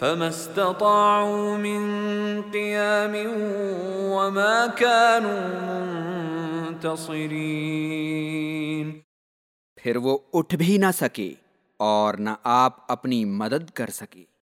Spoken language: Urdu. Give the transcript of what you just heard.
فما استطاعوا من قیام وما كانوا منتصرین پھر وہ اٹھ بھی نہ سکے اور نہ آپ اپنی مدد کر سکے